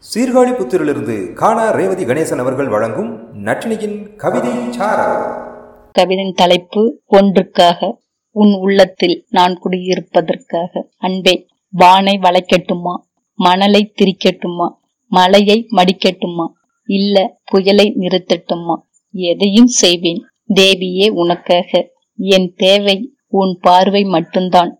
சீர்காழி புத்திரிலிருந்து காணா ரேவதி கணேசன் அவர்கள் வழங்கும் நட்டினியின் கவிதை கவிதையின் தலைப்பு ஒன்றுக்காக உன் உள்ளத்தில் நான் குடியிருப்பதற்காக. அன்பே வானை வளைக்கட்டுமா? மணலை திரிக்கட்டுமா? மலையை மடிக்கட்டுமா? இல்ல புயலை நிறுத்தட்டுமா? எதையும் செய்வேன் தேவியே உனக்காக. என் தேவை உன் பார்வை மட்டும்தான்.